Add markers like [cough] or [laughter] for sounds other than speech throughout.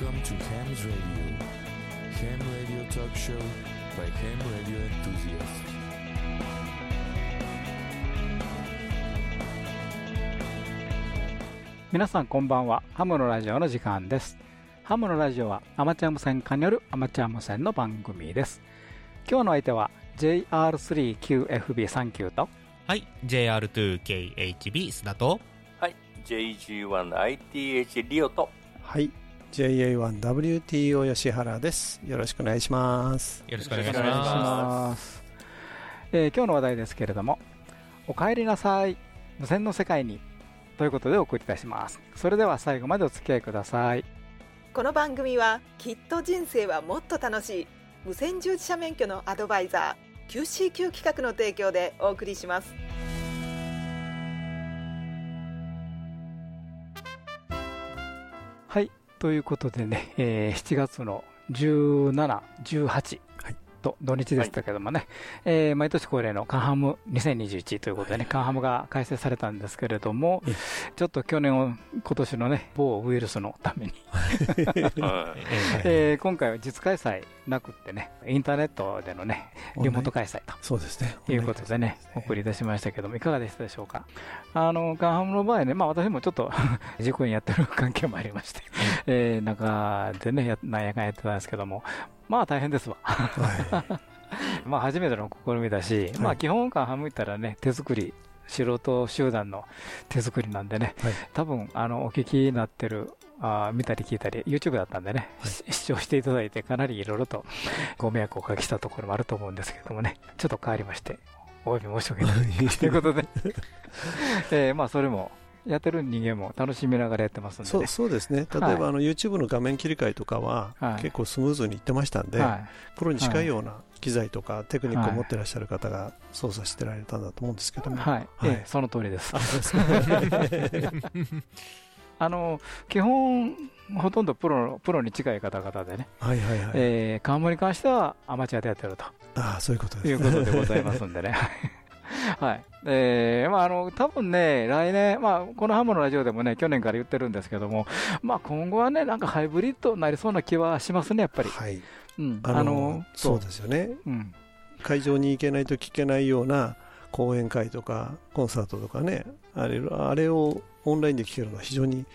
Welcome to Ham's Radio. Ham Radio Talk Show by Ham Radio Enthusiasts. 皆さんこんばんはハムのラジオの時間ですハムのラジオはアマチュア無線化によるアマチュア無線の番組です今日の相手は JR3QFB39 とはい JR2KHB 須田とはい JG1ITH リオとはい。JA1WTO 吉原です。よろしくお願いします。よろしくお願いします、えー今日の話題ですけれどもお帰りなさい無線の世界にということでお送りいたします。それでは最後までお付き合いください。この番組はきっと人生はもっと楽しい。無線従事者免許のアドバイザー QCQ 企画の提供でお送りします。はいということでね、えー7月の17、18はいと土日でしたけどもね、えー毎年恒例のカンハム2021ということでね、カンハムが開催されたんですけれどもええ、ちょっと去年を、今年のね、某ウイルスのために、[laughs] [laughs] 今回は実開催なくってね、インターネットでのね、リモート開催と。そうですね。ということでね、お送りいたしましたけども、いかがでしたでしょうか？あの、カンハムの場合ね、まあ私もちょっと [laughs] 事故にやってる関係もありまして、えー、中でね、やなんやかんやってたんですけども、まあ大変ですわ。は [laughs] まあ初めての試みだし、まあ基本カンハム行ったらね、手作り、素人集団の手作りなんでね、はい。多分あのお聞きになってるあー見たり聞いたり YouTube だったんでね、し視聴していただいてかなりいろいろとご迷惑をおかけしたところもあると思うんですけどもねちょっと変わりましてお詫び申し訳ないということで、[laughs] えーまあそれもやってる人間も楽しみながらやってますんい。そうでねそうですね。例えば、あの YouTube の画面切り替えとかは、はい結構スムーズにいってましたんで、はプロに近いような機材とかテクニックを持ってらっしゃる方が操作してられたんだと思うんですけどい、も。はいはいええその通りです [laughs] あの基本ほとんどプロプロに近い方々でね、はいはいはい。えー、カンモに関してはアマチュアでやってるとああ、そういうことですね。いうことでございますんでね。[laughs] はい。えー、まあ、あの、多分ね、来年、まあ、このハムのラジオでもね、去年から言ってるんですけども、まあ、今後はね、なんかハイブリッドになりそうな気はしますね、やっぱり。はい。うん。あの、そうですよね。うん。会場に行けないと聞けないような講演会とかコンサートとかね、あれあれをオンラインで聞けるのは非常に。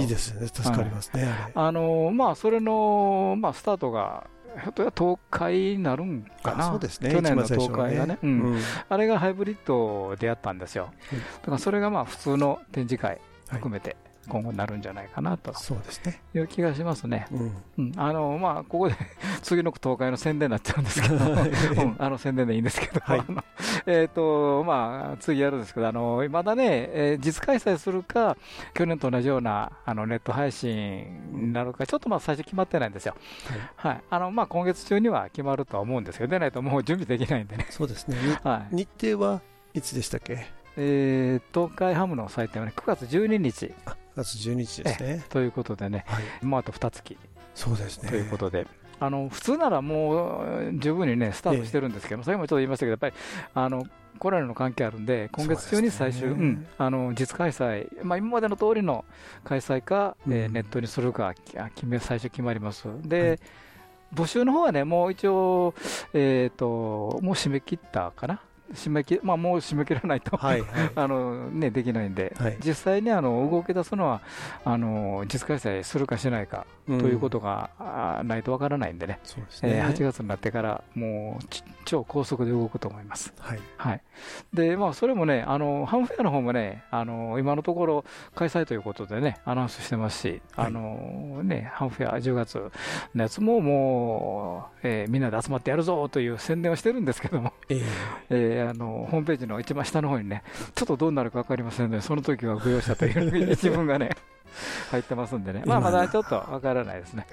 いいですよね。助かりますね。あの、まあ、それの、まあ、スタートが、ひょっとしたら東海になるんかな。あそうですね。去年の東海がね。う。うんん。あれがハイブリッドでやったんですよ。だからそれがまあ普通の展示会含めて今後なるんじゃないかなとそうですね。いう気がしますね。うん。うん、あのまあ、ここで [laughs] 次の東海の宣伝になっちゃうんですけど、うん、あの宣伝でいいんですけど、はいえっ、と、まあ、次やるんですけど、あのまだね、えー実開催するか、去年と同じようなあのネット配信になるか、ちょっとまあ最初決まってないんですよ。はい。あのまあ、今月中には決まるとは思うんですけど、でないともう準備できないんでね。そうですね。[laughs] はい。に日程はいつでしたっけ？えー、東海ハムの祭典はね、9月12日あ、9月12日ですね。ということでね、はい。もうあと2月そうですね。ということで、あの普通ならもう十分にね、スタートしてるんですけど、それもちょっと言いましたけど、やっぱりあのコロナの関係あるんで、今月中に最終、そうんあの実開催、まあ、今までの通りの開催か、ネットにするか、決め最初決まります。で、はい募集の方はね、もう一応、えー、ともう締め切ったかな、締め切まあ、もう締め切らないと。[laughs] あのね、できないんで、はい。実際にあの動き出すのはあの実開催するかしないかということが、ないとわからないんでね、そうね。えー8月になってからもうち超高速で動くと思います。はい。はい、で、まあ、それもね、あのハンフェアの方もね、あの今のところ開催ということでね、アナウンスしてますし、はい。あのね、ハンフェア10月のやつももう、えーみんなで集まってやるぞという宣伝をしてるんですけども、ええ。[laughs] えーあのホームページの一番下の方にね、ちょっとどうなるか分かりませんので、その時はご容赦という一文 [laughs] がね、入ってますんでね、まあ、まだちょっと分からないですね。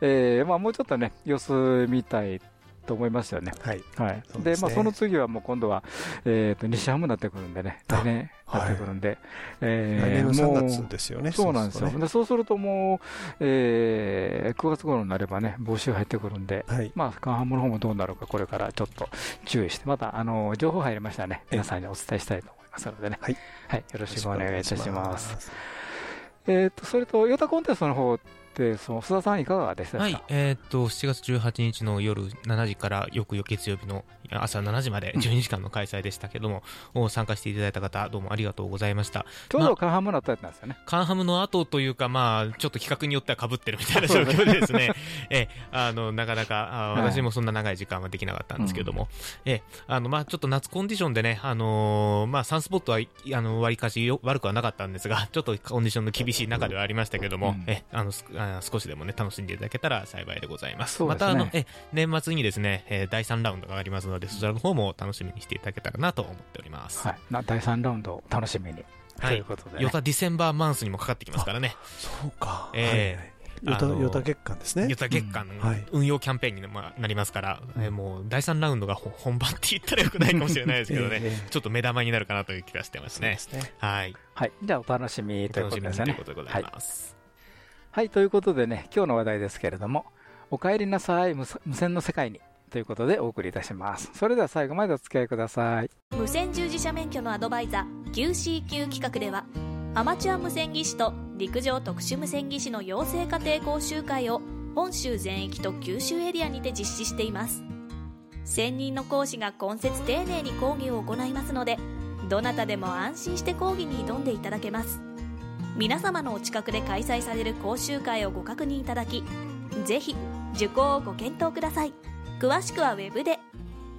えーまあ、もうちょっとね、様子見たいと思いますよね。はい。はい。そうでまあ、その次はもう今度は、えー、と西ハムになってくるんでね、あ来年なってくるんで、えー3もう月ですよね。そうなんですよ。するでそうするともう、えー、9月頃になればね、募集入ってくるんで。まあ、カンハムの方もどうなるか、これからちょっと注意して、また、あの、情報入りましたらね、ええ皆さんにお伝えしたいと思いますのでね。はい。はい。よろしくお願いいたします。す。えっと、それと、ヨタコンテストの方で、その須田さん、いかがでしたか、はい、えーっと、7月18日の夜7時から翌々月曜日の朝7時まで [laughs] 12時間の開催でしたけども、を参加していただいた方、どうもありがとうございました。ちょうどカンハムの後やったんですよね。カンハムの後というか、まあ、ちょっと企画によっては被ってるみたいな状況でですね、え、あの、なかなか、あはい。私もそんな長い時間はできなかったんですけども、え、あの、まあ、ちょっと夏コンディションでね、あのーまあ、サンスポットは、いあの、割かしよ悪くはなかったんですが、ちょっとコンディションの厳しい中ではありましたけども、うん。え、あの、すあ少しでもね、楽しんでいただけたら幸いでございます。すねまた、あの、え、年末にですね、えー第3ラウンドがありますので、そちらの方も楽しみにしていただけたらなと思っております。はい。な第3ラウンドを楽しみに。はいということで、ね。ヨタディセンバーマンスにもかかってきますからね。そうか。えはいヨタ、ヨタ月間ですねユ。タ月間うんはい運用キャンペーンにまあなりますから、えーもう第3ラウンドがほ本番って言ったらよくないかもしれないですけどね、ええ [laughs] ちょっと目玉になるかなという気がしてますね。すね。はい。はい。じゃあ、お楽しみというお楽しみにことですよね。ということでございます。はい、はいということでね、今日の話題ですけれども、お帰りなさい、無無線の世界に。ということでお送りいたします。それでは最後までお付き合いください。無線従事者免許のアドバイザー QCQ 企画ではアマチュア無線技師と陸上特殊無線技師の養成家庭講習会を本州全域と九州エリアにて実施しています専任の講師が今節丁寧に講義を行いますのでどなたでも安心して講義に挑んでいただけます皆様のお近くで開催される講習会をご確認いただきぜひ受講をご検討ください詳しくはウェブで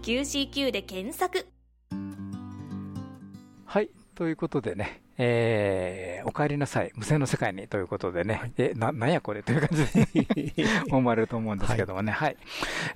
QCQ で検索はい。ということでね、えー、お帰りなさい、無線の世界にということでね、え、な、なんやこれという感じで思われると思うんですけどもね、はい。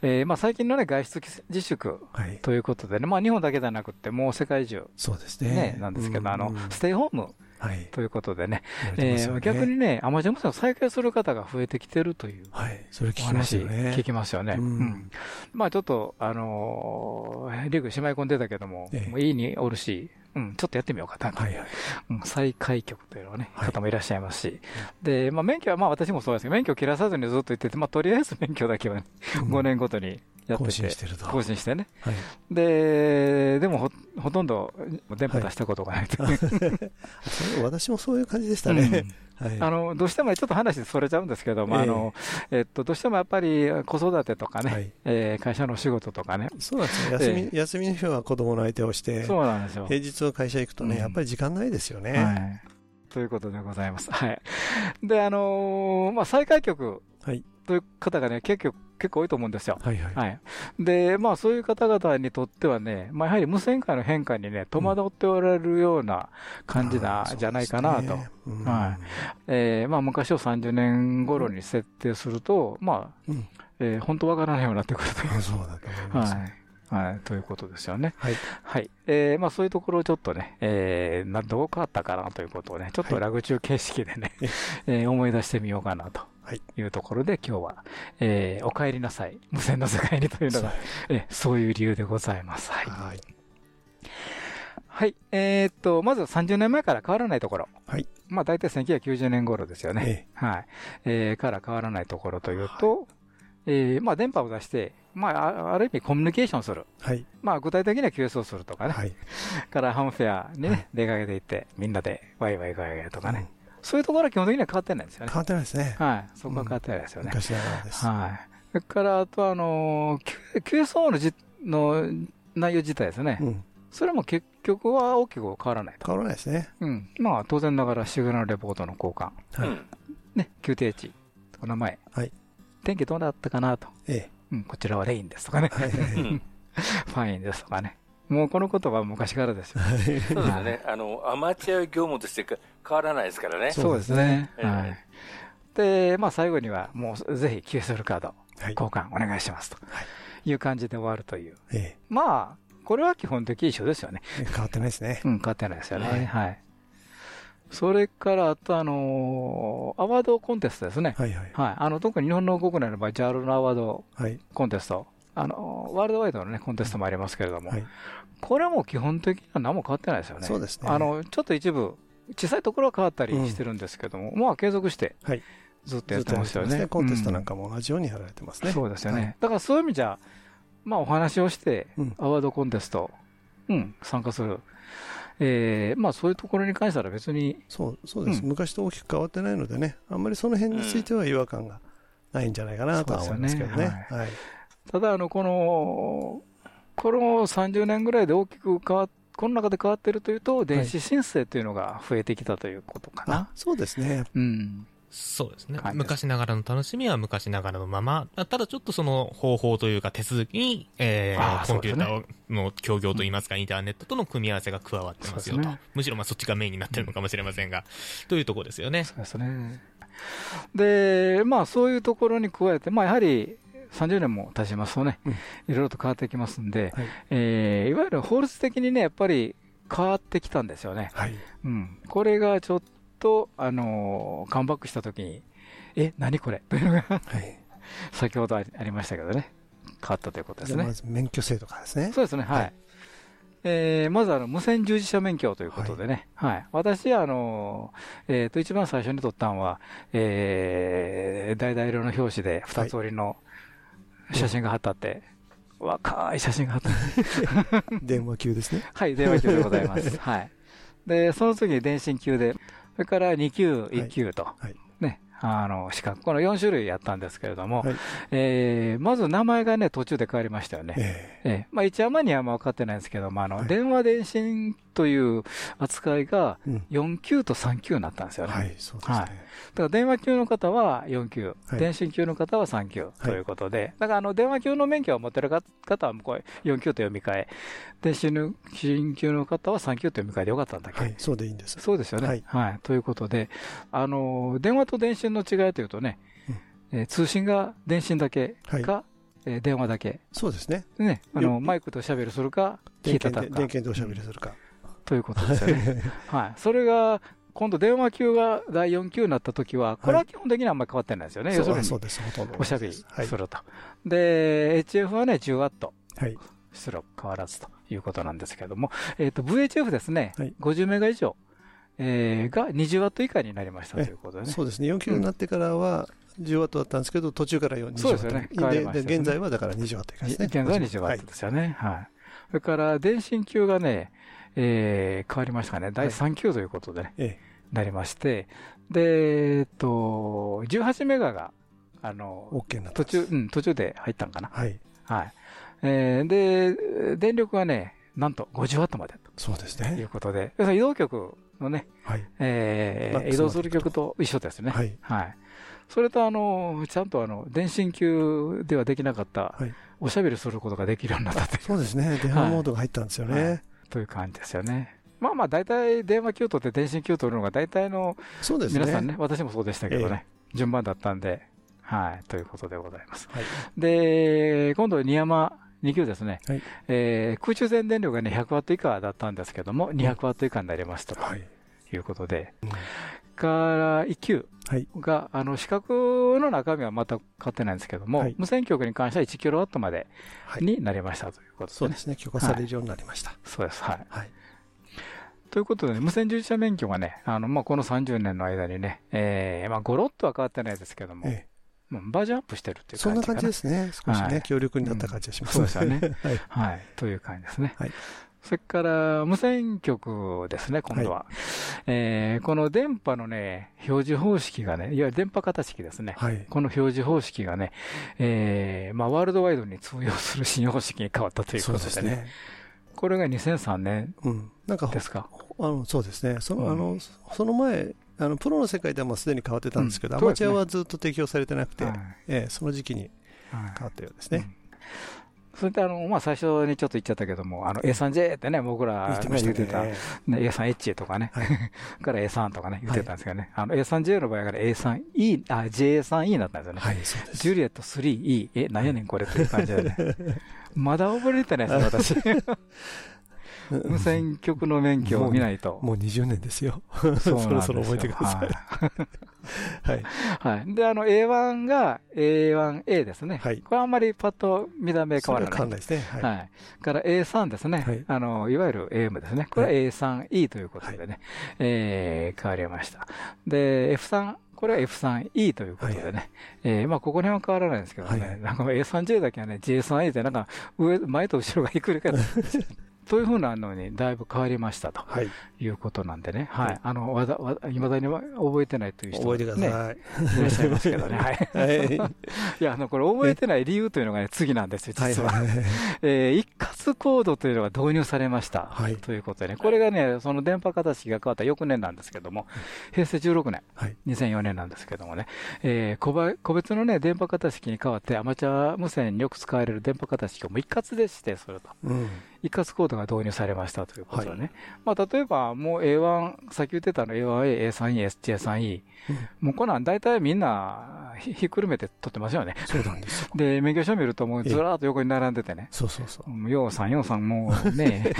えー、まあ最近のね、外出自粛はい。ということでね、まあ日本だけじゃなくて、もう世界中そうですねね。、なんですけど、あのうん、ステイホームはい。ということでね、ねえー逆にね、アマチュア無線を再開する方が増えてきてるというはい。それ聞おきます話よね。聞きますよね。うんうんまあちょっと、あのーリーグしまい込んでたけども、ええもういいにおるし、うん、ちょっとやってみようかなと。はいはい。うん再開局というのはね、はい方もいらっしゃいますし。で、まあ免許は、まあ私もそうですけど、免許を切らさずにずっと言ってて、まあとりあえず免許だけはね、うん5年ごとにやってて。更新してると。更新してね。はい。で、でもほほとんど電波出したことがないと [laughs] いう。そう私もそういう感じでしたね。はい。あのどうしてもねちょっと話それちゃうんですけども、ええあのえっと、どうしてもやっぱり子育てとかね、はいえー会社の仕事とかね、そうなんですよ。休みえ、休みの日は子供の相手をして、そうなんですよ。平日は会社行くとね、うんやっぱり時間ないですよね。はい、ということでございます。はい、で、あのーまあ、再開局はいという方がね、結構結構多いと思うんですよ。はいはい。はい、で、まあ、そういう方々にとってはね、まあ、やはり無線界の変化にね、戸惑っておられるような感じな、あーじゃないかなと。。ねうんはいえーまあ、昔を30年頃に設定すると、まあうんえー本当わからないようになってくるというあそうだと思います。はいはい、ということですよね。はい。はい。えーまあそういうところをちょっとね、えーなどう変わったかなということをね、ちょっとはいラグ中形式でね、え [laughs] ー思い出してみようかなとはいいうところで今日は、えーお帰りなさい、無線の世界にというのが、えーそういう理由でございます。はい。はい。はい。えーっと、まず30年前から変わらないところ。はい。まあ大体1990年頃ですよね。えはい。えーから変わらないところというと、えーまあ電波を出して、まああある意味コミュニケーションする。えはい。まあ具体的には QS をするとかね。はい。からハムフェアにね、はい出かけていって、みんなでワイワイガヤガヤとかね。そういうところは基本的には変わってないんですよね変。わってないですね。はい。そこは変わってないですよね。昔ながらです。はい。それから、あとはあのー、Q- QSO のじの内容自体ですね。うん。それも結局は大きく変わらないと。変わらないですね。うん。まあ当然ながらシグナルレポートの交換。はい。うんね、QT 値。お名前。はい。天気どうだったかなと。えうん、こちらはレインですとかねえ。。はいはいはい。う [laughs] んファインですとかね。もうこの言葉は昔からですよ。そうですよね。あの、アマチュア業務としてか変わらないですからね。そうですね。ええはい。で、まあ最後には、もうぜひ QSL カードはい。交換お願いしますという感じで終わるという。えまあ、これは基本的に一緒ですよね。え変わってないですね。うん、変わってないですよね。はいはい。それから、あとあのーアワードコンテストですね。はいはい。はい。あの、特に日本の国内の場合、JAL のアワードはい。コンテスト。あの、ワールドワイドのね、コンテストもありますけれども、はい。これはもう基本的には何も変わってないですよね。そうですね。あの、ちょっと一部、小さいところは変わったりしてるんですけども、まあ継続してはい、ずっとやってますよね。コンテストなんかかも同じようにやられてますね。そうですよね。はい。だからそういう意味じゃ、まあお話をして、うん。アワードコンテスト、うん、参加する、えーまあ、そういうところに関しては別に、そうそうです、うん。昔と大きく変わってないのでね、あんまりその辺については違和感がないんじゃないかなとは思いますけどそうですね。よはいただあの、この、この30年ぐらいで大きく変わっこの中で変わってるというと、電子申請というのが増えてきたということかな。あそうですね。うん。そうですね昔ながらの楽しみは昔ながらのまま、ただちょっとその方法というか手続きに、えあーー、コンピューターの協業といいますか、インターネットとの組み合わせが加わってますよと。ねむしろまあそっちがメインになってるのかもしれませんが、というところですよね。そうですね。で、まあそういうところに加えて、まあやはり30年も経ちますとね、うんいろいろと変わってきますんで、はいえーいわゆる法律的にね、やっぱり変わってきたんですよね。はい。うん。これがちょっと、あのーカムバックしたときに、え、何これ？というのがはい。[laughs] 先ほどありましたけどね、変わったということですねま。ず免許制度からですね。そうですね、はい。はいえーまずあの無線従事者免許ということでね、はい私あの、えーと、一番最初に取ったのは、えー、橙色の表紙で二つ折りの写真が貼ってあって、若い写真が貼ってあって、[laughs] 電話級ですね。はい、電話級でございます。はい。で、その次に電信級で、それから2級、1級と、はいね、あの、資格、この4種類やったんですけれども、はい。えーまず名前がね、途中で変わりましたよね。ええ。えまあ、一山には分かってないんですけども、あの、はい。電話電信という扱いがえうん。4級と3級になったんですよね。はい、そうですね。はい。だから電話級の方は4級、はい。電信級の方は3級ということで、だからあの電話級の免許を持ってる方はこう4級と読み替え、電信級の方は3級と読み替えでよかったんだっけ、はい、そうでいいんです。そうですよね、ははいい。ということで、あの電話と電信の違いというとね、えー通信が電信だけか、えー電話だけ、そうですね。ね、あのよマイクとしゃべるするか、聞電いたたくか電源でおしゃべりするか。ということですよね。[laughs] はい、それが今度、電話級が第4級になったときは、これは基本的にはあんまり変わってないですよね、要するにそうそうです、ほとんど。おしゃべりすはい。ると。で、HF はね、10ワットはい。出力変わらずということなんですけれども、えっと VHF ですね、はい50メガ以上、えーが20ワット以下になりましたということでね。そうですね。4キロになってからは10ワットだったんですけど、途中から20ワット。そうですよね変わりましたよね現在はだから20ワット以下ですね。現在は20ワットですよね。はい。それから、電信級がね、えー変わりましたね。第3級ということでね、えなりまして、で、えっと、18メガが、あの、OK 途中。うん、途中で入ったんかな。はい。はい。えーで、電力がね、なんと50ワットまでといそうですね。うことで、移動局のね、はい。えー移動する局と一緒ですね。はい。はい。それと、あの、ちゃんとあの、電信級ではできなかったはい、おしゃべりすることができるようになったというそうですね。電話モードが入ったんですよはね。という感じですよね。まあまあ、大体電話級取って電信級取るのが大体のそうですね。皆さんね、私もそうでしたけどね、順番だったんで、はい、ということでございます。はい。で、今度、二山2級ですね、はいえー空中全電力がね、100ワット以下だったんですけども、200ワット以下になりますとはい。いうことで、うんから1級はい。が、あの、資格の中身はまた変わってないんですけども、はい無線局に関しては1キロワットまではい。になりましたということで、ねそうですね。許可されるようになりました。そうです。はい。はい。ということで、ね、無線従事者免許がね、あの、まあ、この30年の間にね、えー、まあ、ごろっとは変わってないですけども、ええもうバージョンアップしてるっていうそん感じかな。な感じですね。少しねはい、強力になった感じがします。うんそうですよね。[laughs] はい。はい。という感じですね。はいそれから、無線局ですね、今度は。えーこの電波のね、表示方式がね、いわゆる電波型式ですね。はい。この表示方式がね、えーまあ、ワールドワイドに通用する新方式に変わったということでね。ですね。これが2003年うん。なんか、ですか？あのそうですね、その,、うんあのその前、あのプロの世界ではもうすでに変わってたんですけど、うんアマチュアはずっと適用されてなくて、はいええその時期にはい変わったようですね。それであの、まあ、最初にちょっと言っちゃったけども、あの A3J ってね、僕ら言ってました言ってた、ね。ね、A3H とかね、はい [laughs] から A3 とかね、言ってたんですけどね、あの A3J の場合から A3E、あ、JA3E になったんですよね。はい。ジュリエット 3E、え、なんやねんこれっていう感じでね。[laughs] まだ覚えてないですね、私。[laughs] [laughs] 無線局の免許を見ないと。もう20年ですよ。[laughs] そろそろ覚えてください。はい。[laughs] はい。はい。で、あの A1 が A1A ですね。はいこれはあんまりパッと見た目変わらない。は変わんないですね。はい。はい。から A3 ですね。はいあの、いわゆる AM ですね。これはは A3E ということでね、えー変わりました。で、F3、これは F3E ということでね。えーまあ、ここら辺は変わらないんですけどね。はいなんか A3J だけはね、J3E ってなんか上、前と後ろがひっくり返ってというふうなのにだいぶ変わりましたとはい。いうことなんでね、ははいい、あの、わざ、わ、いまだに覚えてないという人も覚えてくだね、さい。いらっしゃいますけどね、はい。[laughs] はい。[laughs] いや、あの、これ覚えてない理由というのがね、次なんですよ、はい。実は。はい。えー一括コードというのが導入されました。はいということでね、これがね、その電波形が変わった翌年なんですけども、平成16年、はい。2004年なんですけどもね、えー個ば個別のね、電波型式に変わって、アマチュア無線によく使われる電波型式をもう一括で指定すると。うん。一括コードが導入されましたということでね。まあ、例えば、もう A1、さっき言ってたの A1A、A3E、SJ3E、もうこんなん大体みんなひひっくるめて取ってますよね。そうなんですよ。で、免許証見るともうずらーっと横に並んでてね。そうそうそう。もうようさん、ようさん、もうね、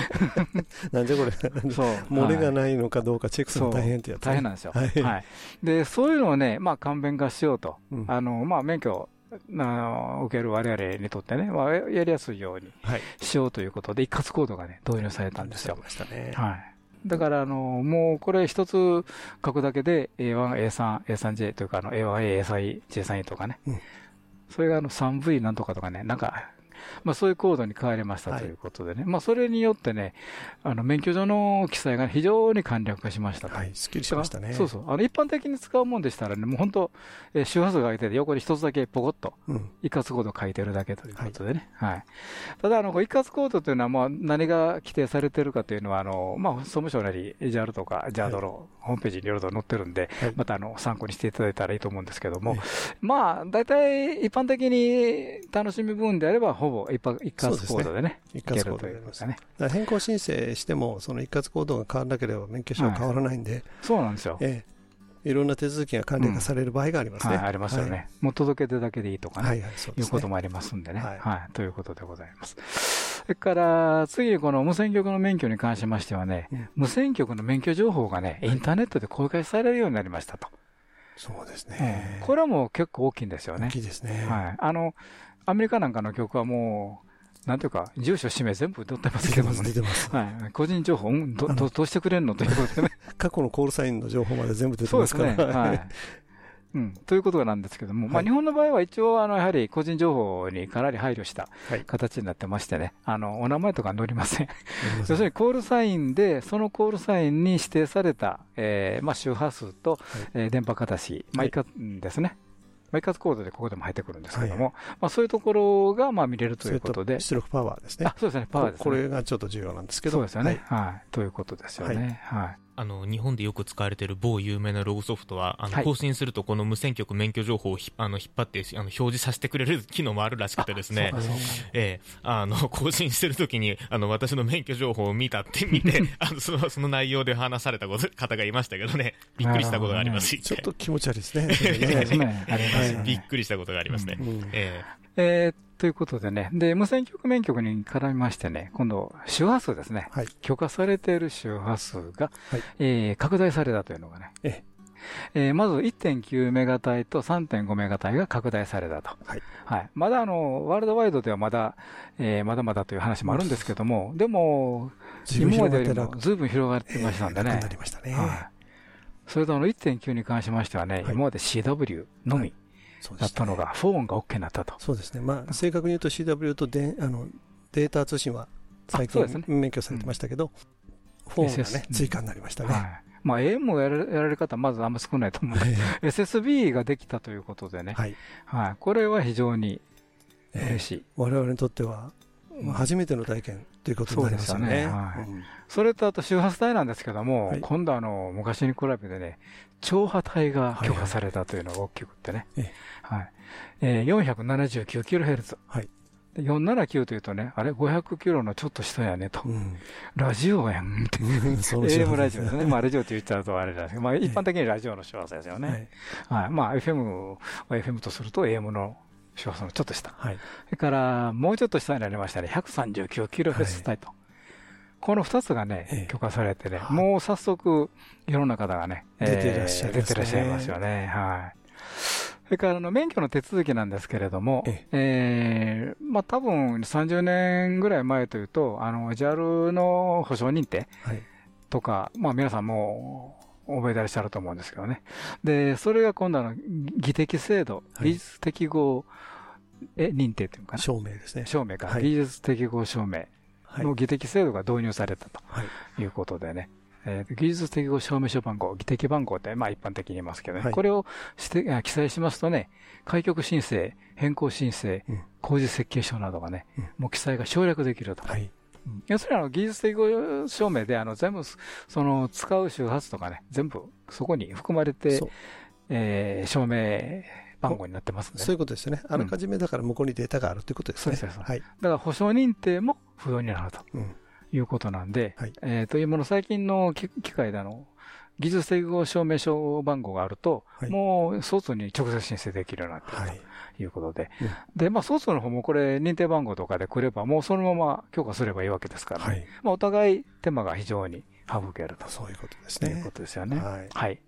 [laughs] なんでこれ、[laughs] そう。漏れがはいないのかどうかチェックするの大変ってやつね。大変なんですよ。ははいい。で、そういうのをね、まあ、簡便化しようと。うんあの、まあ、免許、あの受ける我々にとってね、まあ、ややりやすいようにはい。しようということで、一括コードがね、導入されたんですよね。はい。だから、あの、もうこれ一つ書くだけで A1、A3、A3J というか、あの A1A、A3E、J3E とかね。うんそれがあの 3V なんとかとかね、なんか、まあそういうコードに変わりましたはいということでね。まあそれによってね、あの免許証の記載が非常に簡略化しましたと。はい。すっきりしましたね。そうそう。あの一般的に使うもんでしたらね、もう本当、えー周波数が書いてて、横に一つだけポコッとうん。一括コード書いてるだけということでね。はい。ただ、あの、一括コードというのは、まあ、何が規定されてるかというのは、あの、まあ、総務省なり、JAL とか JAD のホームページにいろいろと載ってるんで、はいまた、あの、参考にしていただいたらいいと思うんですけどもえ、まあ、大体、一般的に楽しみ分であれば、ほぼ一般一括コードでね、一括コードでやります。ね。変更申請しても、その一括コードが変わらなければ免許証は変わらないんで、そうなんですよ。ええ。いろんな手続きが簡略化される場合がありますね。はい、ありますよね。もう届け出だけでいいとかね。はい。はいうですね。いうこともありますんでね。はいはい。ということでございます。それから、次にこの無線局の免許に関しましてはね、うん無線局の免許情報がね、インターネットで公開されるようになりましたと。そうですうんね。これはもう結構大きいんですよね大き。いですね。はい。あの、アメリカなんかの曲はもう、なんていうか、住所、氏名全部載ってますけどもね出。てます。はい。個人情報、うんど、どどうしてくれんのということでね。[laughs] 過去のコールサインの情報まで全部出てそうまから。ですすね。はい。うん。ということなんですけども、まあはい日本の場合は一応、あの、やはり個人情報にかなり配慮したはい形になってましてね、あの、お名前とか載りません。要するにコールサインで、そのコールサインに指定された、えーまあ、周波数と、えー電波形、まあ、はい一括ですね。まあ、一括コードでここでも入ってくるんですけども、まあ、そういうところが、まあ、見れるということで、出力パワーですねあ、。そうですね、パワーですね。これがちょっと重要なんですけど。そうですよね、はいはい。ということですよね。はい。あの、日本でよく使われている某有名なログソフトは、あの、はい。更新するとこの無線局免許情報をひあの引っ張って、あの、表示させてくれる機能もあるらしくてですね。ええ。あの、[laughs] 更新してるときに、あの、私の免許情報を見たって見て、あの、その、その内容で話されたこと方がいましたけどね、びっくりしたことがあります。ちょっと気持ち悪いですね。[laughs] びっね。くりしたことがありますね。うん。ええーということでね、で、無線局免許に絡みましてね、今度、周波数ですね。はい。許可されている周波数が、はいえー拡大されたというのがね、ええーまず1.9メガ帯と3.5メガ帯が拡大されたと。はい。まだあの、ワールドワイドではまだ、えーまだまだという話もあるんですけども、でも、今までよりもずいぶん広がってましたんでね楽にな。りましたね。はい。それとあの1.9に関しましてはね、はい今まで CW のみそうですねだったのが、フォーンが OK になったと。そうですね。まあ、正確に言うと CW とであのデータ通信は最近ね免許されてましたけど、フォンが SS ね、追加になりましたね。はい。まあ AM やらやられる方はまずあんま少ないと思うんで、え SSB ができたということでね、えはい。はい。これは非常に嬉ええしい。我々にとっては、まあ初めての体験ということになりますよね。それとあと周波数帯なんですけども、はい今度あの、昔に比べてね、超波帯が許可されたというのが大きくってね。ええはい。えー、479kHz。はい。で479というとね、あれ ?500 キロのちょっと下やねと。うんラジオやんって。AM ラジオですね。まあ、ラジオって言っちゃうとあれなんですけど、まあ、一般的にラジオの周波数ですよね。はい。はい。まあ、FM は FM とすると AM の周波数のちょっと下。はい。それから、もうちょっと下になりましたね。139kHz 帯と。この2つがえねえ、許可されてね、はいもう早速、世の中がね、出てらっしゃいます出てらっしゃいますよね。はい。それから、あの、免許の手続きなんですけれども、ええーまあ、多分30年ぐらい前というと、あの、JAL の保証認定はい。とか、まあ、皆さんも覚えてらっしゃると思うんですけどね。で、それが今度あの、技的制度、はい技術適合、え、認定っていうのかな？証明ですね。証明か、はい技術適合証明の技的制度が導入されたとはい。いうことでね、えー技術適合証明書番号、技的番号って、まあ一般的に言いますけどね、はいこれをしてあ記載しますとね、開局申請、変更申請、うん工事設計書などがね、うんもう記載が省略できると。はい。うん要するにあの技術適合証明であの全部その使う周波数とかね、全部そこに含まれてえー証明番号になってますね、そういうことですよね。あらかじめだから向こうにデータがあるということですね。そうですそうですはい。だから保証認定も不要になるとうん。いうことなんで、はいえいうもの、最近の機機械であの、技術適合証明書番号があると、はいもう、ソースに直接申請できるようになってると。はい。いうことで。うんで、まあ、ソースの方もこれ、認定番号とかで来れば、もうそのまま許可すればいいわけですから、ねはい。まあ、お互い手間が非常に省けるとそういうことですいうね。ことですよね。はい。はい。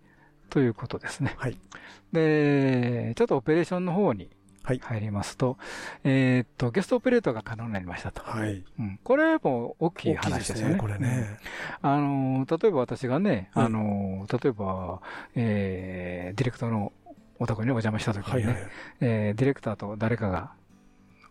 ということですね。はい。で、ちょっとオペレーションの方にはい入りますと、えーっと、ゲストオペレーターが可能になりましたと。はい。うん、これも大きい話ですよね。これね。うん。あの、例えば私がね、はいあの、例えば、えー、ディレクターのお宅にお邪魔した時にね、はいはい。えーディレクターと誰かが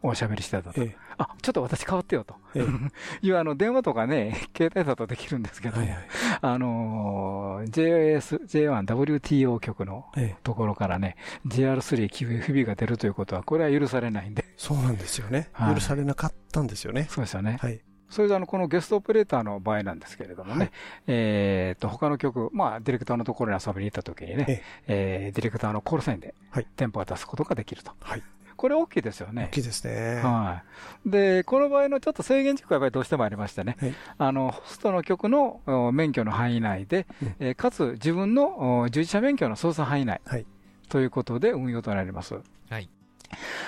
おしゃべりしてたと。えあ、ちょっと私変わってよと。ええ [laughs] いうあの、電話とかね、[laughs] 携帯だとできるんですけど、はいはい。あのー、JOS、J1WTO 局のええところからね、JR3 QFB が出るということは、これは許されないんで。そうなんですよね。はい許されなかったんですよね。そうですよね。はい。それであの、このゲストオペレーターの場合なんですけれどもね、はいえっと、他の局、まあ、ディレクターのところに遊びに行った時にね、ええーディレクターのコールサインではい、電波を出すことができると。はい。これ大きいですよね大。きいですね。はい。で、この場合のちょっと制限事項がやっぱりどうしてもありましてね、はいあの、ホストの局のお免許の範囲内で、うんえーかつ自分のお従事者免許の操作範囲内、はいということで運用となります。はい。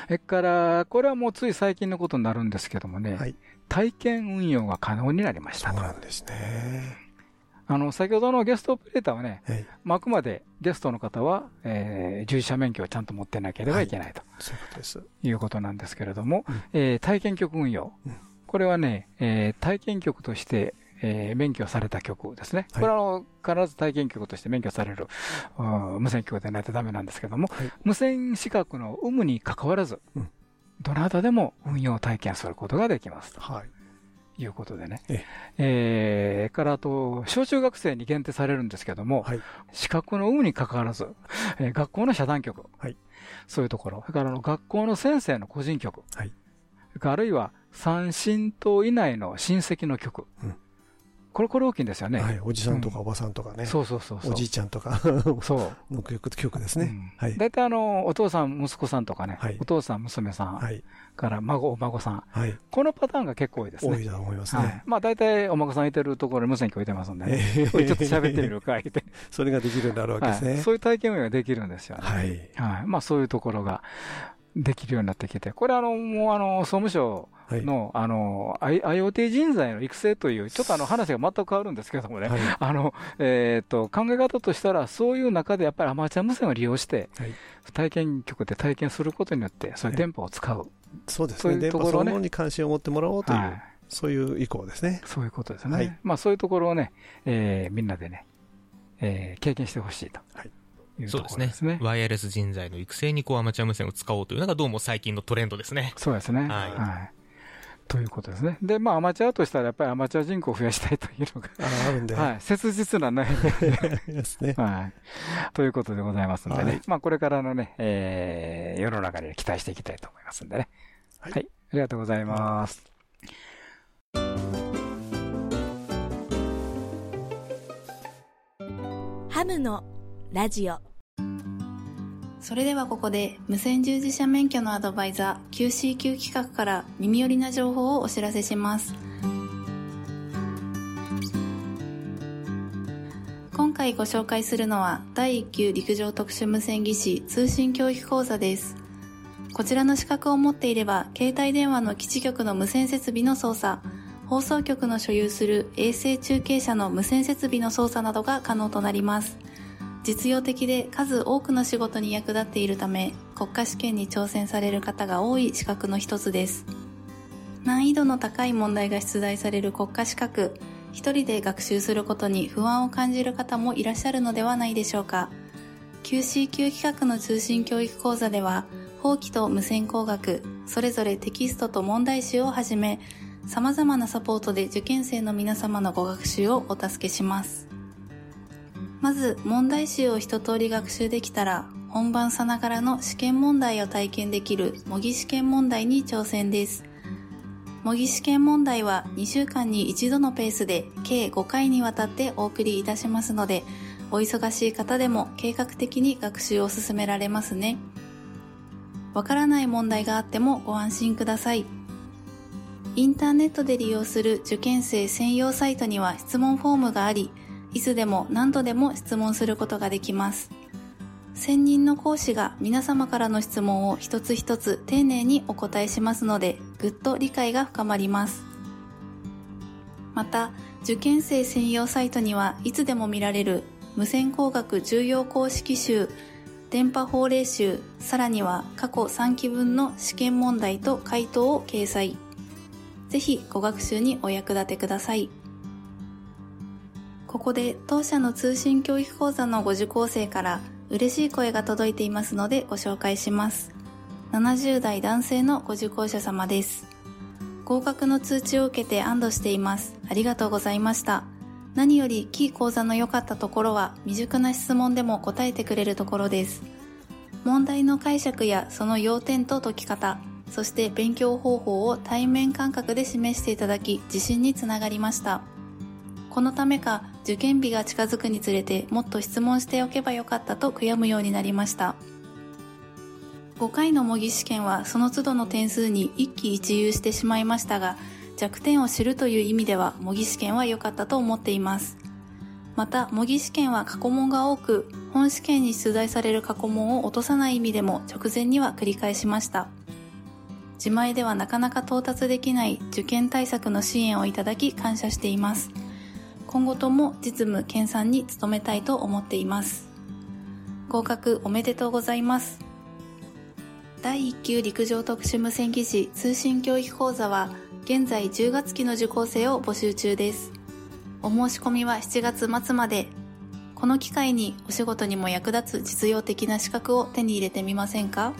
それから、これはもうつい最近のことになるんですけどもね、はい体験運用が可能になりましたと。そうなんですね。あの、先ほどのゲストオペレーターはね、はい。まああくまでゲストの方は、えー従事者免許をちゃんと持ってなければいけないと。そういうことです。いうことなんですけれども、うんえー体験局運用、うんこれはね、えー体験局として、えー免許された局ですね。はいこれはあの必ず体験局として免許される、うん無線局でないとダメなんですけども、はい無線資格の有無に関わらず、うんどなたでも運用体験することができますとはい。いうことでね。ええ。ーからあと、小中学生に限定されるんですけども、はい。資格の有無に関わらず、えー学校の社団局、はい。そういうところ、それから学校の先生の個人局、はい。あるいは三親等以内の親戚の局、うんこれ、これ大きいんですよね。はい。おじさんとかおばさんとかね。そうそうそう。おじいちゃんとかそう。の曲曲ですね。うんはい。大体あの、お父さん、息子さんとかね、はいお父さん、娘さん、はい。から孫、お孫さん、はい。このパターンが結構多いですね。多いと思いますはいね。。まあ大体お孫さんいてるところに無線機置いてますんでね。ちょっと喋ってみるか、言って。それができるようになるわけですね。はいそういう体験ができるんですよね。はい。はい。まあそういうところができるようになってきて、これあの、もうあの、総務省はい。の、あの、I- IoT 人材の育成という、ちょっとあの話が全く変わるんですけどもね、はい。あの、えっ、と、考え方としたら、そういう中でやっぱりアマチュア無線を利用して、はい体験局で体験することによって、そういう電波を使う。そういそうですね。電うところね波そのものに関心を持ってもらおうといはい。う、そういう意向ですね。そういうことですね。はいまあそういうところをね、えーみんなでね、えー経験してほしいと。はいそうですね。ワイヤレス人材の育成にこうアマチュア無線を使おうというのがどうも最近のトレンドですね。そうですね。はいということですね。で、まあ、アマチュアとしたら、やっぱりアマチュア人口を増やしたいというのが、ああるんで。はい、切実な悩みですね。はい。ということでございますんでね。はいまあ、これからのね、えー世の中に期待していきたいと思いますんでね。はいはい。ありがとうございます。ハムのラジオそれではここで無線従事者免許のアドバイザー QCQ 企画から耳寄りな情報をお知らせします。今回ご紹介するのは第1級陸上特殊無線技師通信教育講座です。こちらの資格を持っていれば携帯電話の基地局の無線設備の操作放送局の所有する衛星中継車の無線設備の操作などが可能となります。実用的で数多くの仕事に役立っているため国家試験に挑戦される方が多い資格の一つです難易度の高い問題が出題される国家資格一人で学習することに不安を感じる方もいらっしゃるのではないでしょうか QCQ 企画の通信教育講座では法規と無線工学それぞれテキストと問題集をはじめ様々なサポートで受験生の皆様のご学習をお助けします。まず、問題集を一通り学習できたら、本番さながらの試験問題を体験できる模擬試験問題に挑戦です。模擬試験問題は2週間に1度のペースで計5回にわたってお送りいたしますので、お忙しい方でも計画的に学習を進められますね。わからない問題があってもご安心ください。インターネットで利用する受験生専用サイトには質問フォームがあり、いつでも何度でも質問することができます。専任の講師が皆様からの質問を一つ一つ丁寧にお答えしますので、ぐっと理解が深まります。また、受験生専用サイトにはいつでも見られる無線工学重要公式集、電波法令集、さらには過去3期分の試験問題と回答を掲載。ぜひご学習にお役立てください。ここで当社の通信教育講座のご受講生から嬉しい声が届いていますのでご紹介します。70代男性のご受講者様です。合格の通知を受けて安堵しています。ありがとうございました。何よりキー講座の良かったところは未熟な質問でも答えてくれるところです。問題の解釈やその要点と解き方、そして勉強方法を対面感覚で示していただき自信につながりました。このためか受験日が近づくにつれてもっと質問しておけばよかったと悔やむようになりました。5回の模擬試験はその都度の点数に一喜一憂してしまいましたが、弱点を知るという意味では模擬試験は良かったと思っています。また、模擬試験は過去問が多く、本試験に出題される過去問を落とさない意味でも直前には繰り返しました。自前ではなかなか到達できない受験対策の支援をいただき感謝しています。今後とも実務研鑽に努めたいと思っています。合格おめでとうございます。第1級陸上特殊無線技師通信教育講座は現在10月期の受講生を募集中です。お申し込みは7月末まで。この機会にお仕事にも役立つ実用的な資格を手に入れてみませんか？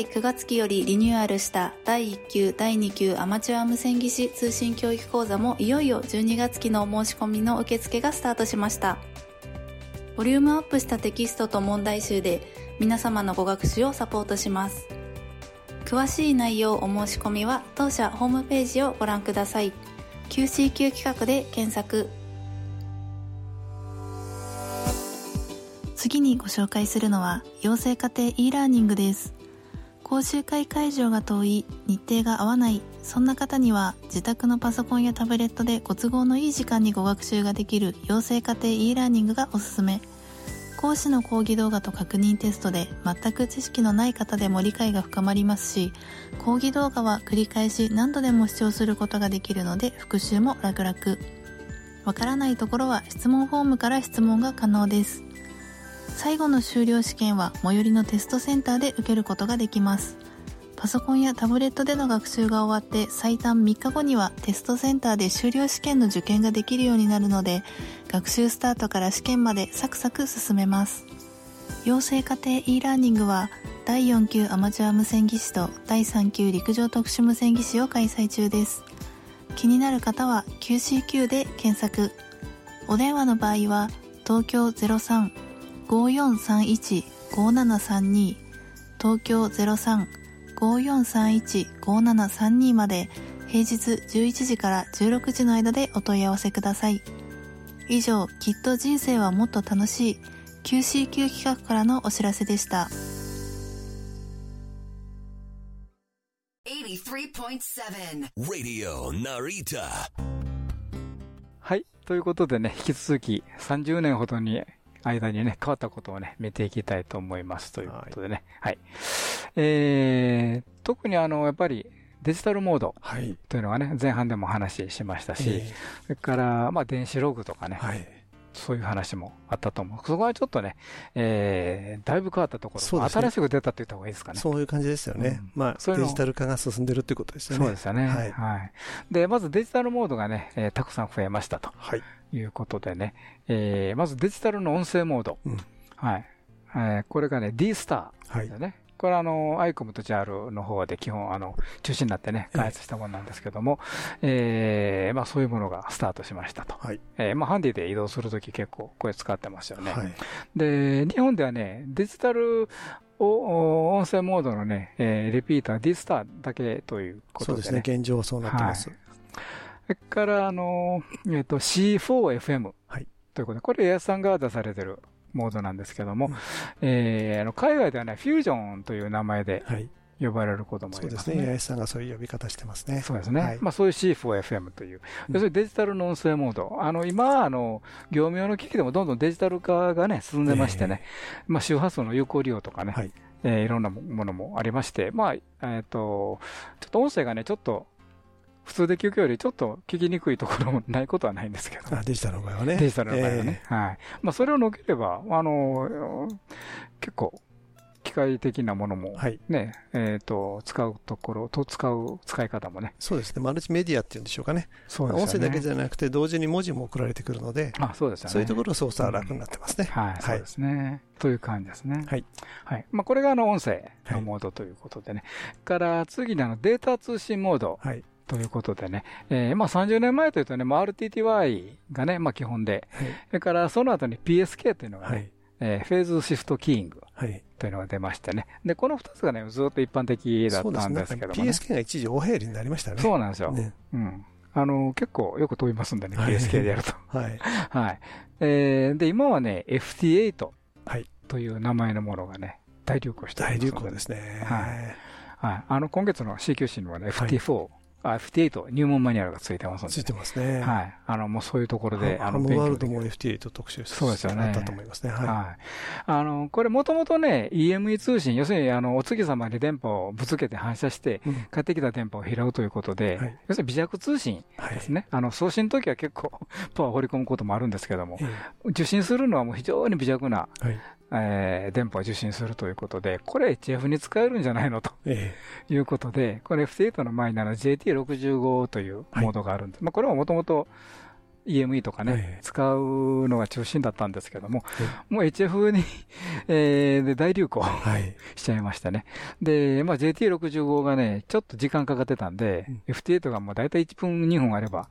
前回9月期よりリニューアルした第1級第2級アマチュア無線技師通信教育講座もいよいよ12月期のお申し込みの受付がスタートしました。ボリュームアップしたテキストと問題集で皆様のご学習をサポートします。詳しい内容お申し込みは当社ホームページをご覧ください。QCQ 企画で検索。次にご紹介するのは養成家庭 e ラーニングです。講習会会場が遠い日程が合わないそんな方には自宅のパソコンやタブレットでご都合のいい時間にご学習ができる養成家庭 e ラーニングがおすすめ。講師の講義動画と確認テストで全く知識のない方でも理解が深まりますし講義動画は繰り返し何度でも視聴することができるので復習も楽々。わからないところは質問フォームから質問が可能です。最後の修了試験は最寄りのテストセンターで受けることができます。パソコンやタブレットでの学習が終わって最短3日後にはテストセンターで修了試験の受験ができるようになるので学習スタートから試験までサクサク進めます。養成家庭 e ラーニングは第4級アマチュア無線技師と第3級陸上特殊無線技師を開催中です。気になる方は QCQ で検索。お電話の場合は東京03 03-5431-5732東京03-5431-5732まで平日11時から16時の間でお問い合わせください。以上、きっと人生はもっと楽しい QCQ 企画からのお知らせでした。83.7 Radio Narita はい。ということでね、引き続き30年ほどに間にね、変わったことをね、見ていきたいと思います。ということでね。はい。えー、特にあの、やっぱりデジタルモードというのがね、前半でも話しましたし、えそれから、まあ、電子ログとかね、はいそういう話もあったと思う。そこはちょっとね、えー、だいぶ変わったところ、ね新しく出たって言った方がいいですかね。そういう感じですよね。うんまあ、デジタル化が進んでるっていうことですよね。そうですよね。ははいい。で、まずデジタルモードがね、えーたくさん増えましたとはい。いうことでね、えーまずデジタルの音声モード。うんはい。えーこれがね、D スタはいーです。ね。これはあの、アイコムと JAL の方で基本、あの、中心になってね、ええ開発したものなんですけども、えーまあそういうものがスタートしましたと。はい。えーまあハンディで移動するとき結構これ使ってますよね。はい。で、日本ではね、デジタル音声モードのね、えーリピーター D スターだけということでね。そうですね。現状そうなってます。それから、あの、えっ、と、C4FM はいということで、これ、エアさんが出されてるモードなんですけども、うんえーあの海外ではね、フュージョンという名前ではい。呼ばれることもありますすそうでね。八ね。重さんがそういう呼び方してますね。そうですね。はいまあ、そういう C4FM という、うん要するにデジタルの音声モード。あの、今、あの、業務用の機器でもどんどんデジタル化がね、進んでましてね、まあ、周波数の有効利用とかね、はい。えーいろんなものもありまして、まあ、えっ、と、ちょっと音声がね、ちょっと、普通で聞くよりちょっと聞きにくいところもないことはないんですけど、あデジタルの場合はね。デジタルの場合はね。はい。まあ、それを除ければ、あの、結構、機械的なものもえー、はい。ね、えっ、と、使うところと使う使い方もね。そうですね。マルチメディアっていうんでしょうかね。そ音声だけゃじゃなくて、同時に文字も送られてくるので、あ、そうですよね。そういうところ操作は楽になってますね。はい、そうですね。という感じですね。はい。はい。まあ、これがあの音声のモードということでね。から次にあのデータ通信モードはい。ということでね。えーまあ30年前というとね、まあ、RTTY がね、まあ基本で、それからその後に PSK というのがね、はい。えーフェーズシフトキーイングはい。というのが出ましてね。で、この2つがね、ずっと一般的だったんですけども、ね。PSK が一時お流行りになりましたね。そうなんですよ。ねうん。あの、結構よく飛びますんでね、はい PSK でやると。[laughs] はい。はい。えーで、今はね、FT8 はいという名前のものがね、大流行してますの流行ですね。はいはい。あの、今月の CQC にはね、FT4、あ、FT8 入門マニュアルがついてますんで。ついてますね。はい。あの、もうそういうところで、あの、ワールドも FT8 特集そうですよねあったと思いますね。できるははい。あの、これもともとね、EME 通信、要するに、あの、お月様に電波をぶつけて反射して、い。うん帰ってきた電波を拾うということで、はい要するに微弱通信はいですね。あの、送信の時は結構 [laughs] パワーを掘り込むこともあるんですけども、え受信するのはもう非常に微弱な、えはい。えー電波を受信するということで、これ HF に使えるんじゃないのとえいうことで、これ F8 の前にあの JT65 というモードがあるんです。まあこれはもともと EME とかね、はい使うのが中心だったんですけども、はもう HF に、えーで大流行い。はい。しちゃいましたね。で、まあ JT65 がね、ちょっと時間かかってたんで、うん FT8 がもう大体1分2分あれば、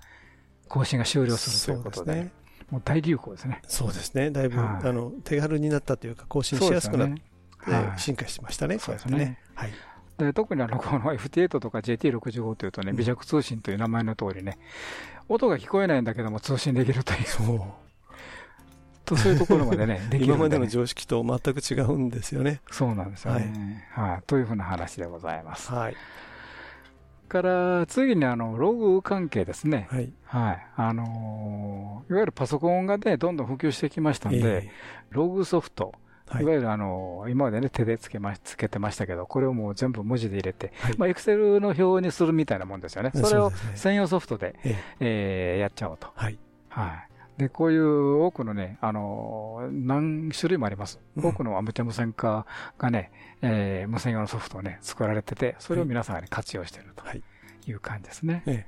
更新が終了するということで、そうですね。もう大流行ですね。そうですね。だいぶ、はいあの、手軽になったというか、更新しやすくなって、進化しましたね。そうですねはい。で特にあのこの FT8 とか JT65 というとね、うん微弱通信という名前の通りね、音が聞こえないんだけども通信できるという、そう。とそういうところまでね、[laughs] できる今まんでの常識と全く違うんですよね。そうなんですよね。はい。というふうな話でございます。はい。から、次にあの、ログ関係ですね。はい。はい。あのーいわゆるパソコンがね、どんどん普及してきましたんで、えログソフト、えはいいわゆるあの、今までね、手でつけま、つけてましたけど、これをもう全部文字で入れて、はいまあ、エクセルの表にするみたいなもんですよね。それを専用ソフトで、えええーやっちゃおうと。はい。はい。で、こういう多くのね、あのー何種類もあります。うん多くのアムチャ無線化がね、えー無線用のソフトをね、作られてて、それを皆さんがね、活用しているとはい。いう感じですね。え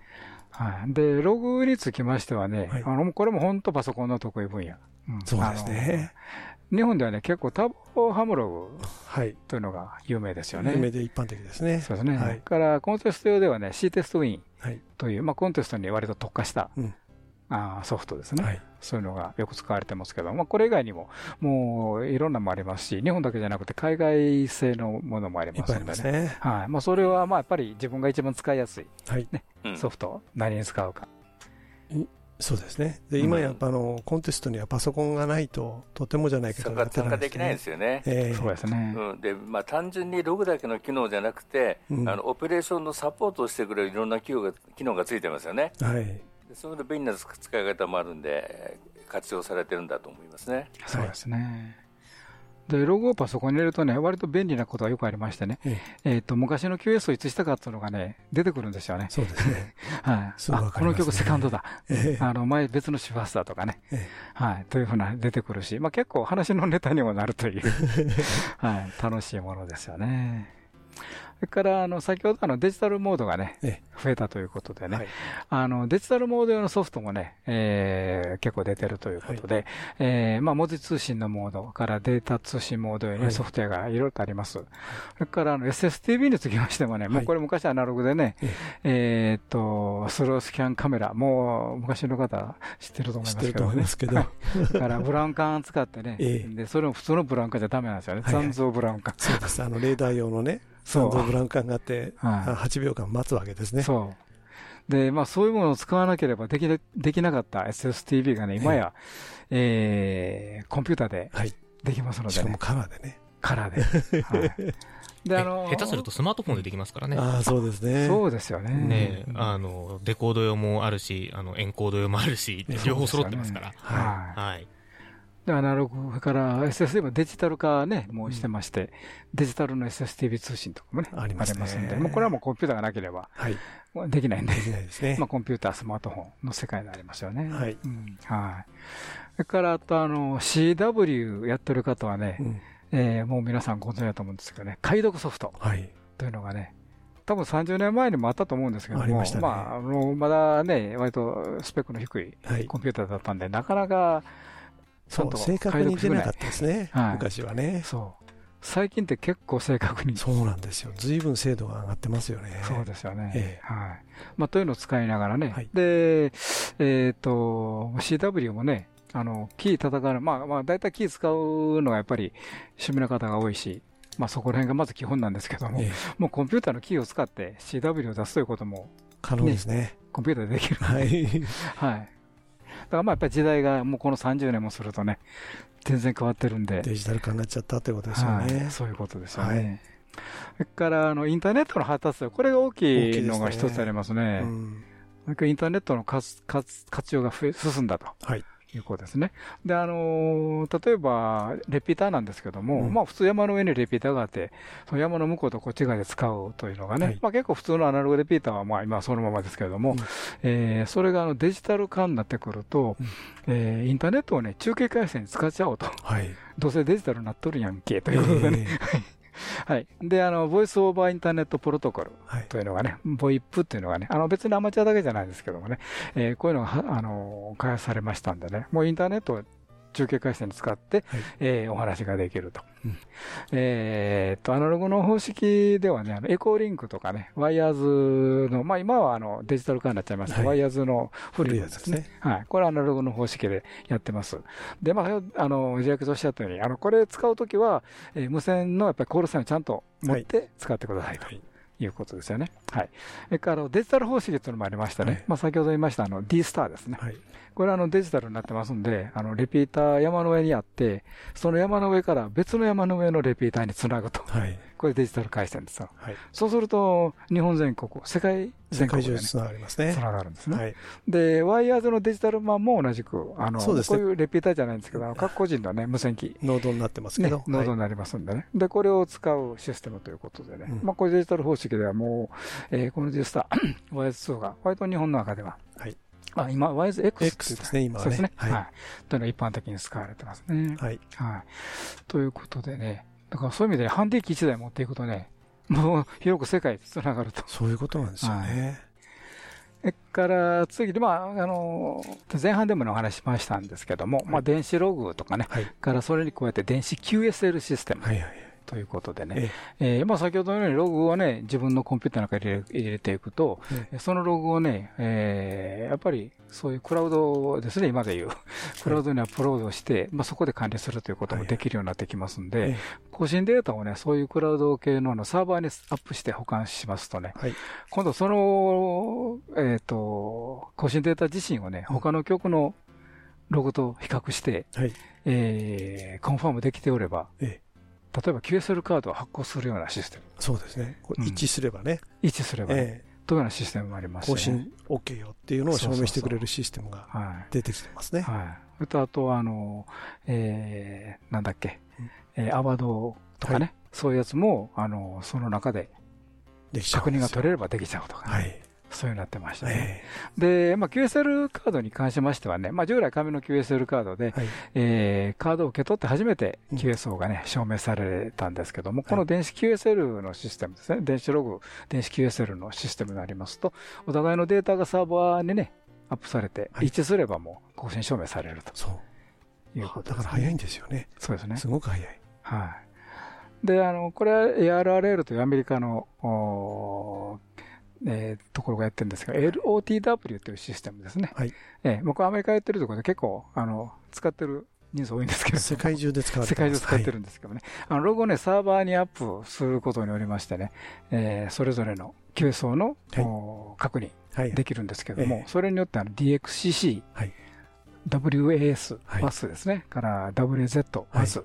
はい。で、ログにつきましてはね、はいあの、これも本当パソコンの得意分野。うんそうですね。日本ではね、結構ターボハムログはい。というのが有名ですよね。有名で一般的ですね。そうですね。はいから、コンテスト用ではね、C テストウィンはい。という、まあ、コンテストに割と特化した、うんあーソフトですね、はい。そういうのがよく使われてますけど、まあ、これ以外にも、もういろんなのもありますし、日本だけじゃなくて海外製のものもありますのでね。はい。まあ、それは、まあ、やっぱり自分が一番使いやすいはい。うんソフト、何に使うか。そうですね。で、うん今やっぱあの、コンテストにはパソコンがないと、とてもじゃないけど、参加参加できないんですよね。ええそうですね。うん、でまあ、単純にログだけの機能じゃなくて、うんあのオペレーションのサポートをしてくれるいろんな機能が機能がついてますよね。はい。でそういう便利な使い方もあるんで、活用されてるんだと思いますね。そうですね。で、ログをパソコンに入れるとね、割と便利なことがよくありましてね、ええっと、昔の QS をいつしたかっていうのがね、出てくるんですよね。そうですね。[laughs] はい。この曲セカンドだ。ええあの、前別の周波数だとかね。えはい。というふうな出てくるし、まあ結構話のネタにもなるという、[laughs] はい。楽しいものですよね。それから、あの、先ほどあのデジタルモードがね、え増えたということでね、はい。あの、デジタルモード用のソフトもね、えー結構出てるということで、えーまあ、文字通信のモードからデータ通信モード用にはい。ソフトウェアがいろいろとあります。それから、あの、SSTV につきましてもね、もうこれ昔アナログでね、えーっと、スロースキャンカメラ、もう昔の方知ってると思いますけどね。知ってると思いますけど。は [laughs] いだから、ブラウン管使ってね、ええ。で、それも普通のブラウン管じゃダメなんですよね。はいはい。残像ブラウン管。そうです。あの、レーダー用のね、そうブラウン管があって、はいあ8秒間待つわけですね。そう。で、まあそういうものを使わなければできなできなかった SSTV がね、今や、えー、コンピューターではい。できますのしかもでね。カラーでね。カラーで。[laughs] はい。で、あのえ下手するとスマートフォンでできますからね。ああ、そうですね。そうですよね。ねえあの、デコード用もあるし、あの、エンコード用もあるし、ね両方揃ってますから。はい。はい。で、アナログ、から SSD もデジタル化ね、もうしてまして、デジタルの SSTV 通信とかもね、ありますねんで、もうこれはもうコンピューターがなければ、はい。できないんで、でですねまあコンピューター、スマートフォンの世界になりますよね。はいうんはい。それから、あとあの、CW やってる方はね、うんえーもう皆さんご存知だと思うんですけどね、解読ソフトはい。というのがね、多分30年前にもあったと思うんですけども、ありまねあ、あの、まだね、割とスペックの低いはい。コンピューターだったんで、なかなか、ちゃそう、正確に出なかったですね。はい昔はね。そう。最近って結構正確に。そうなんですよ。随分精度が上がってますよね。そうですよね。ええはい。まあ、というのを使いながらね。はいで、えっ、と、CW もね、あの、キー叩かない、まあまあ、大体キー使うのがやっぱり趣味な方が多いし、まあそこら辺がまず基本なんですけども、ええもうコンピューターのキーを使って CW を出すということも可能ですね。コンピューターでできる。はい。はい。だからまあやっぱり時代がもうこの30年もするとね、全然変わってるんで、デジタル化になっちゃったということですよはいね。そういうことですよね。はいそれからあのインターネットの発達、これが大きいのが一つありますね。うんそれからインターネットの活活活用が増え進んだとはい。いうことですね。で、あのー例えば、レピーターなんですけども、うんまあ普通山の上にレピーターがあって、その山の向こうとこっち側で使うというのがね、はいまあ結構普通のアナログレピーターはまあ今はそのままですけれども、うんえーそれがあのデジタル化になってくると、うんえーインターネットをね、中継回線に使っちゃおうと。はい。どうせデジタルになっとるやんけ、ということでね。[laughs] はい。で、あの、 Voice over Internet Protocol はい。というのがね、ボイップっていうのがね、あの別にアマチュアだけじゃないですけどもね、えーこういうのがは、あの、開発されましたんでね、もうインターネットを中継回線に使って、はいえーお話ができると。うんえーっと、アナログの方式ではね、あの EchoLink とかね、 WIRES の、まあ今はあのデジタル化になっちゃいました、はい WIRES の古いやつですね。はい。これはアナログの方式でやってます。で、まあ、あの、ジャックとおっしゃったように、あの、これ使うときは、えー無線のやっぱりコールサインをちゃんと持って使ってくださいと。はいいうことですよね。はい。それからデジタル方式というのもありましたね。はいまあ先ほど言いましたあの D スターですね。はい。これはあのデジタルになってますんで、あのレピーター山の上にあって、その山の上から別の山の上のレピーターにつなぐと。はい。これデジタル回線ですよ。はい。そうすると、日本全国、世界世全国でね、界中につながりますねつ。ながるんですね。はい。で、ワイヤーズのデジタルマンも同じく、あの、そうですねこういうレピーターじゃないんですけど、あの各個人のね、無線機、ノードになってますけねど。、ノードになりますんでね。で、これを使うシステムということでね。うんまあ、これデジタル方式ではもう、えーこのデジタ [clears throat] ー、YS2 が、割と日本の中では、はい。あ、今、YSX って言っ X たですね、今はそうですねね。。はい。はというのが一般的に使われてますね。い。はい。はい。ということでね、だからそういう意味でハンディ機1台持っていくとね、もう広く世界でつながると。そういうことなんですよね。それから次に、まあ、あの、前半でもねお話ししましたんですけども、まあ、電子ログとかね、はい。からそれに加えて電子 QSL システムはいはい。ということでね、ええ。ーまあ、先ほどのようにログをね、自分のコンピューターの中に入れ入れていくと、えそのログをね、えーやっぱりそういうクラウドですね、今でいう、クラウドにアップロードして、まあ、そこで管理するということもできるようになってきますんで、ええ。更新データをね、そういうクラウド系のサーバーにアップして保管しますとね、はい。今度その、えっ、と、更新データ自身をね、他の曲のログと比較して、はい。えーコンファームできておれば、ええ例えば QSL カードを発行するようなシステム、そうですね。こううん一致すればね。一致すれば、ええというようなシステムもありますしね、更新 OK よっていうのを証明してくれるシステムがはい。出てきてますね。はい。それと、あとは、あの、えー、なんだっけ、えーアワドとかね、はいそういうやつも、あの、その中で確認が取れればできちゃうとかね、はい。そういうなってましたね。えで、まあ、QSL カードに関しましてはね、まあ、従来紙の QSL カードで、えはい。えーカードを受け取って初めてうん QSO がね、証明されたんですけども、この電子 QSL のシステムですね、電子ログ、電子 QSL のシステムになりますと、お互いのデータがサーバーにね、アップされて、はい一致すればもう更新証明されるとそう。いうことね。だから早いんですよね。そうですね。すごく早い。はい。で、あの、これは ARRL というアメリカの、えーところがやってるんですが、LOTW というシステムですね。はい。えー僕アメリカやってるところで結構、あの、使ってる人数多いんですけど。世界中で使われて世界中使ってる。るんですけどね。あの、ロゴをね、サーバーにアップすることによりましてね、えーそれぞれの QSO の、はいお確認はい。できるんですけども、ええそれによってあの DXCC、はい WAS、はいバスですね、から WZ、はいバス、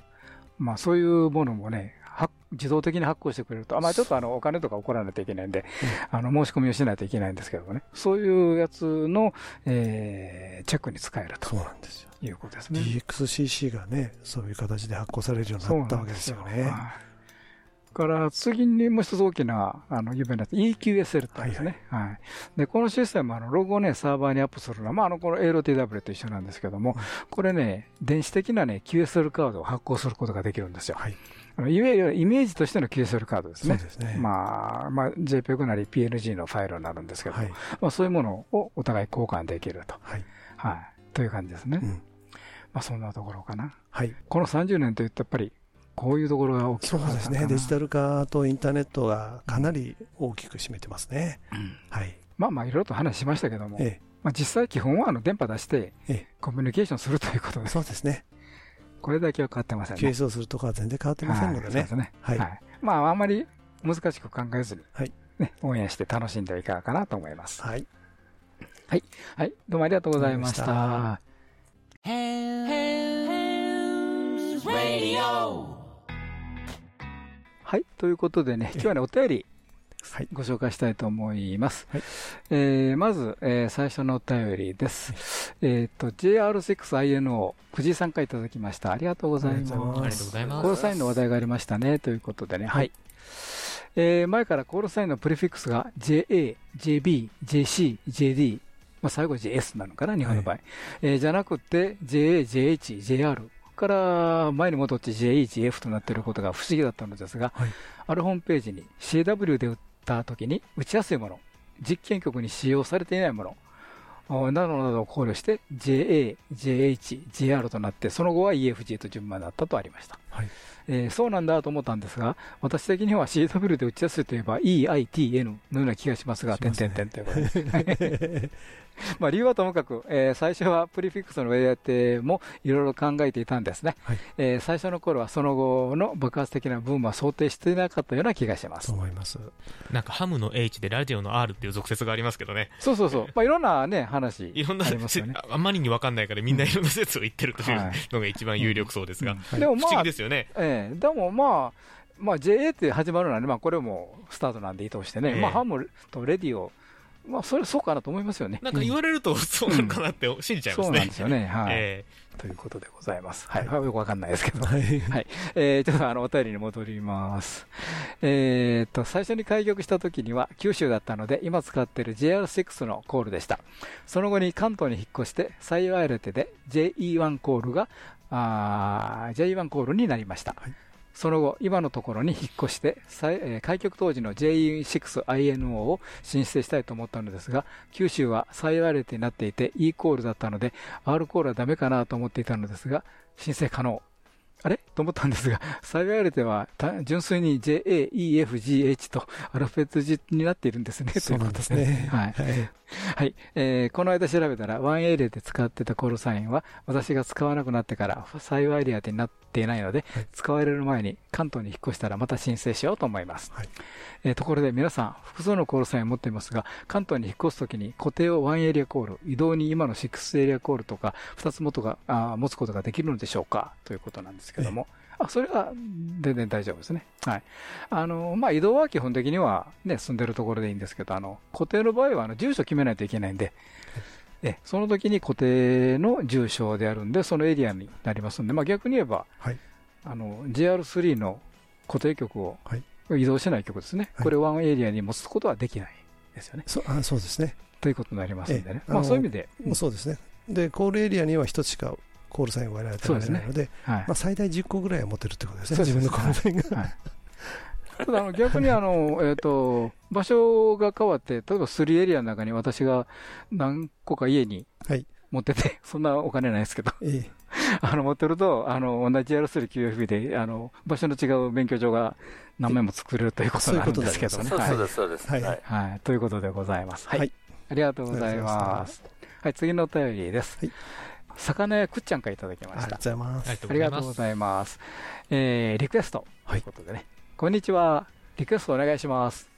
まあそういうものもね、は自動的に発行してくれると、あまあちょっとあのお金とか起こらないといけないんで、あの申し込みをしないといけないんですけどもね、そういうやつの、えーチェックに使えるとそうなんですよ。いうことですね。DXCC がね、そういう形で発行されるようになったわけですよね。はいから次にもう一つ大きなあの有名なやつ EQSL ってですね。はいで、このシステムはあのロゴをね、サーバーにアップするのは、まあ、あの、この ALTW と一緒なんですけども、これね、電子的なね、QSL カードを発行することができるんですよ。はい。いわゆるイメージとしての QSL カードですね。そうですね。まあ、まあ、JPEG なり PNG のファイルになるんですけども、はい。まあ、そういうものをお互い交換できると。はい。はい。という感じですね。うんまあ、そんなところかな。はい。この30年というと、やっぱり、こういうところが大きくそうですね。デジタル化とインターネットがかなり大きく占めてますね。うんはい。まあまあ、いろいろと話しましたけども、えまあ、実際基本はあの電波出してええ、コミュニケーションするということえ。です。そうですね。これだけは変わってませんね。QS をするとかは全然変わってませんのでねはいそうです。ね。はいはい。まあ、あんまり難しく考えずに、はいね、応援して楽しんではいかがかなと思います。はい。はい。どうもありがとうございました。はい。ということでね、今日はね、お便りはい。ご紹介したいと思います。はいえーまず、えー最初のお便りです。えっ、と、JR6INO、藤井さんからいただきました。ありがとうございます。ありがとうございますありがとうございますコールサインの話題がありましたね。ということでね。はい。えー前からコールサインのプレフィックスが JA、JB、JC、JD、まあ、最後 JS なのかな、日本の場合。えーじゃなくて JA、JH、JR から前に戻って JE、JF となっていることが不思議だったのですが、はいあるホームページに CW で打った時に打ちやすいもの、実験局に使用されていないもの、おなどなどを考慮して JA、JH、JR となって、その後は EFG と順番だったとありました。はいえーそうなんだと思ったんですが、私的には CW で打ちやすいといえば EITN のような気がしますが、点々点ということで。[laughs] [laughs] まあ理由はともかく、えー最初はプリフィックスの上当てもいろいろ考えていたんですね。はいえー最初の頃はその後の爆発的なブームは想定していなかったような気がしますそう。思います。なんかハムの H でラジオの R っていう俗説がありますけどね。そうそうそう。まあいろんなね、話いろんな、ありますよね。ああまりにわかんないからみんないろんな説を言ってるというはいのが一番有力そうですが。うんでもまあ不思議で、すよね。ええでもまあ、まあ、JA って始まるのはね、まあ、これもスタートなんでいいとしてね、ええまあ、ハムとレディオ、まあ、それそうかなと思いますよね。なんか言われるとそうなのかなって信じちゃいますね。そうなんですよね。[laughs] はい。えということでございます。はい。よくわかんないですけど。はい。はい。えー、ちょっとあの、お便りに戻ります。えーっと、最初に開局した時には九州だったので、今使っている JR6 のコールでした。その後に関東に引っ越して、再ワイレテで JE1 コールが、あー JE1 コールになりました。はいその後、今のところに引っ越して、えー開局当時の JE6INO を申請したいと思ったのですが、九州は再ワイレティになっていて E コールだったので、R コールはダメかなと思っていたのですが、申請可能。あれ？と思ったんですが、幸いれてはた純粋に JA、EF、GH とアルファベット字になっているんですね。そうなんですね。はい。はい。えーこの間調べたら、ワンエリアで使ってたコールサインは、私が使わなくなってから、幸いエリアになっていないので、はい使われる前に関東に引っ越したらまた申請しようと思います。はいえーところで皆さん、複数のコールサインを持っていますが、関東に引っ越すときに固定をワンエリアコール、移動に今の6エリアコールとか、2つ元があー持つことができるのでしょうか？ということなんですけども、あそれは全然大丈夫ですね。はい。あの、まあ、移動は基本的にはね、住んでるところでいいんですけど、あの、固定の場合は、あの、住所決めないといけないんで、え、その時に固定の住所であるんで、そのエリアになりますんで、まあ、逆に言えば、はい。あの JR3 の固定局をはい。移動しない局ですね、はい。これ、ワンエリアに持つことはできないですよね。そあそうですね。ということになりますんでね、ええ。まあ、そういう意味で、そうですね。で、コールエリアには一つしかコールサインを割られてないので、はい。まあ、最大10個ぐらいは持てるってことですね、自分のコールサインが。はい。ただあの逆にあの、えー、と場所が変わって、例えば3エリアの中に私が何個か家にはい。持ってて、そんなお金ないですけど、ええ。あの持ってると、あの同じ JR3QFB であの場所の違う免許証が何枚も作れるということなんですけどね。そうですそうですはい。ということでございます。はい、はい。ありがとうございます。はい、次のお便りです。はい魚屋くっちゃんからいただきましたありがとうご。ざいます。あありがとうございます。えーリクエストということでね、こんにちは。リクエストお願いします。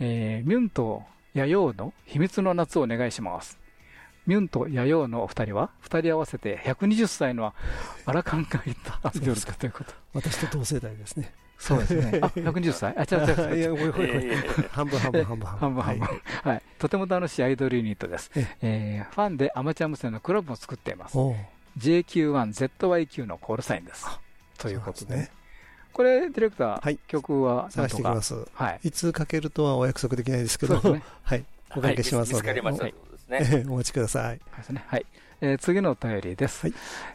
えーミュンとヤヨウの秘密の夏をお願いします。ミュンとヤヨウのお二人は、二人合わせて120歳のアラカンがいたアイドルだということ？私と同世代ですね。そうですね。[laughs] あ、120歳？あ、違う違う違う [laughs] 半分半分半分半分半分、はい、とても楽しいアイドルユニットです。ええーファンでアマチュア無線のクラブも作っています。おう JQ1ZYQ のコールサインです。ということでこれ、ディレクター、はい曲は探してきま。す。はい。いつかけるとはお約束できないですけど。[laughs] はい。おかけします見つかので、りましたね。ええお待ちください。ですね。はい。えー次のお便りです。はい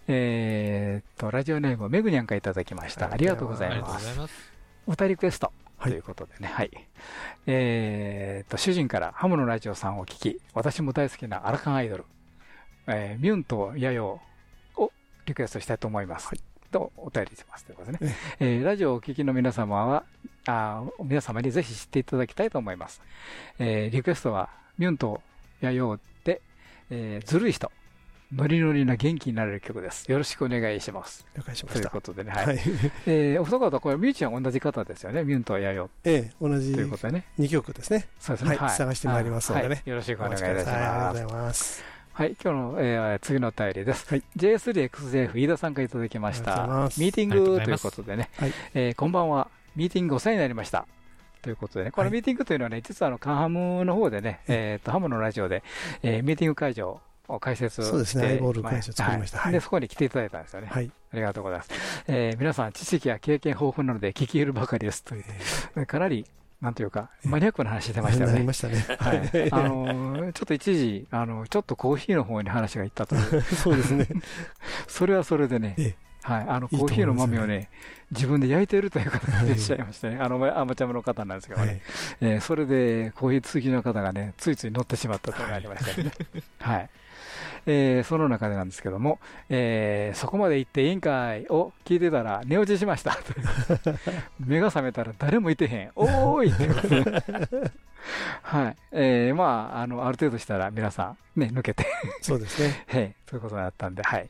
えーっと、ラジオネーム、めぐにゃんからいただきました。ありがとうござありがとういます。ございます。歌リクエスト。はいということでね。はい。えーっと、主人からハムのラジオさんを聞き、私も大好きなアラカンアイドル、えーミュンとヤヨウをリクエストしたいと思います。と、お便りしますということでね。えーラジオをお聞きの皆様は、あー皆様にぜひ知っていただきたいと思います。えーリクエストは、ミュンとヤヨウで、えーずるい人、ノリノリな元気になれる曲です。よろしくお願いします。了解しまとした。いうことでね、はい。はい。えーお二方、これ、ミュージシャン同じ方ですよね、ミュンとヤヨウええ、同じということでね。2曲ですね。そうですね。はい探してまいりますのでねはいよろしくお願いいたしお待ちくださいありがとうますご。ざいます。はい、今日の、えー次のお便りです。はい J3XJF 飯田さんからいただきましたミーティングということでね、はいえーこんばんは。ミーティングお世話になりました。ということでね、このはいミーティングというのはね、実はあの、カンハムの方でね、えっと、ハムのラジオで、えーミーティング会場を開設して、そうですねアイボール会場作りましたで、そこに来ていただいたんですよね。はい。ありがとうございます。えー皆さん、知識や経験豊富なので聞き入るばかりですという、かなり、なんというか、マニアックな話してましたよねなりま。したね。[laughs] はい、あのーちょっと一時、あのちょっとコーヒーの方に話がいったという、[laughs] そうですね。[laughs] それはそれでね、ええはい、あのコーヒーの豆をね、自分で焼いてるという方がいらっしゃいましてね、あのアマチュアの方なんですけどね、はい。えーそれでコーヒー通きの方がね、ついつい乗ってしまったというのがありましたよね。[laughs] はい。えーその中でなんですけども、えーそこまで行って委員会を聞いてたら寝落ちしました。[laughs] 目が覚めたら誰もいてへん、おーいっていうことで。はい。えーまあ、あのある程度したら皆さん、ね、抜けて、そうですね。[laughs] はい、ということになったんで、はい、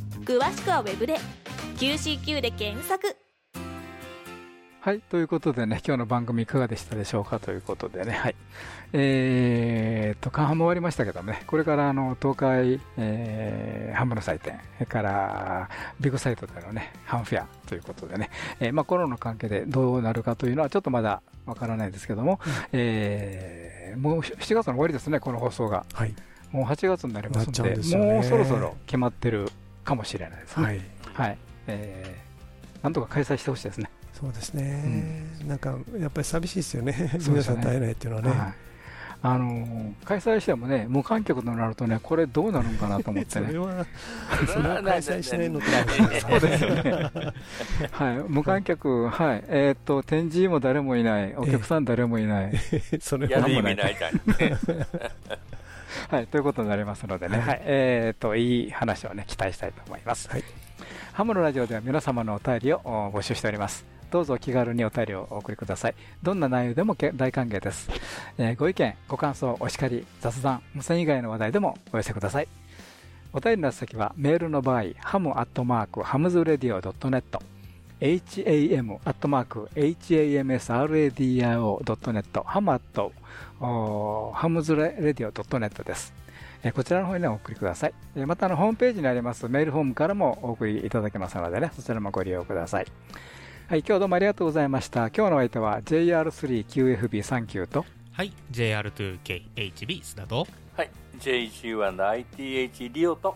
詳しくはウェブで QCQ で検索はい。ということでね、今日の番組いかがでしたでしょうかということでね、はい。えーっと、カンハム終わりましたけどもね、これからあの、東海、えーハムの祭典、それから、ビッグサイトでのね、ハムフェアということでね、えーまあコロナの関係でどうなるかというのはちょっとまだわからないですけども、えーもう7月の終わりですね、この放送が。はい。もう8月になりますので、でねもうそろそろ決まってるかもしれないですね。はい。はい。えーなんとか開催してほしいですね。そうですね。なんか、やっぱり寂しいですよね。そう皆さんと会えないっていうのはね。はいあのー開催してもね、無観客となるとね、これどうなるのかなと思ってね。[laughs] それは、[laughs] それは開催しないのとそうですよね。はい、無観客、はい、えーっと、展示も誰もいない、お客さん誰もいない。[laughs] それはやる意味ない。[laughs] はい、ということになりますのでね、はい、えーっと、いい話をね、期待したいと思います。はいハムのラジオでは皆様のお便りを募集しております。どうぞお気軽にお便りをお送りください。どんな内容でもけ大歓迎です。えーご意見、ご感想、お叱り、雑談、無線以外の話題でもお寄せください。お便りの先はメールの場合、 ham アットマーク hamsradio.net ham.hamsradio.net、 ham アット、 hamsradio.net です。えーこちらの方にお送りください。えーまたあのホームページにありますメールフォームからもお送りいただけますのでね、そちらもご利用ください。はい、今日どうもありがとうございました。今日のお相手は JR3QFB39 と、はい、JR2KHB 須田と、はい JG1ITH リオと